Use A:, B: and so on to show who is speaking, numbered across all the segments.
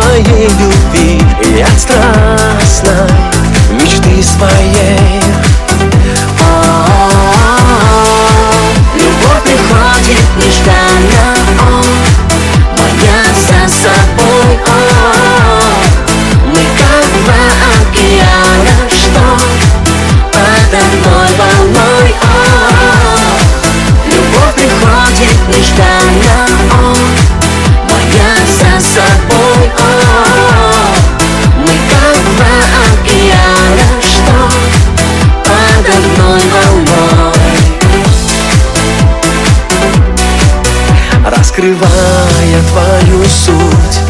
A: твоей любви Раскрывая твою суть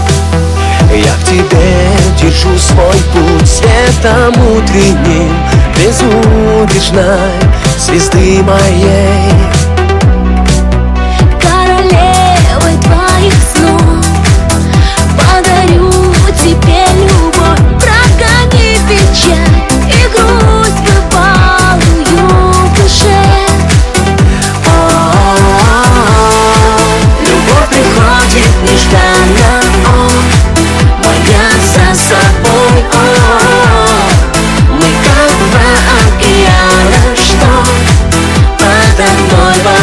A: Я в тебе держу свой путь. Светом утренним безудержной Звезды моей. Bye, bye.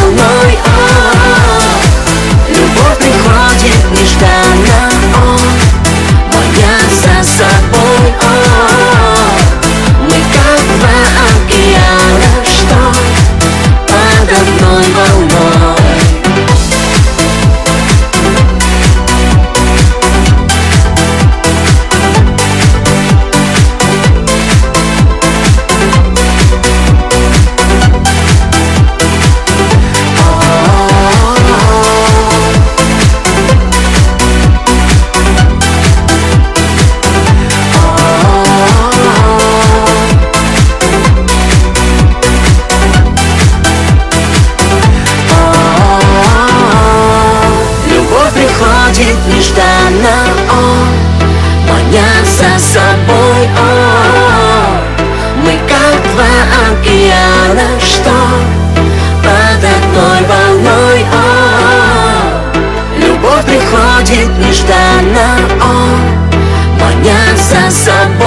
A: нежданно он. Манялся собой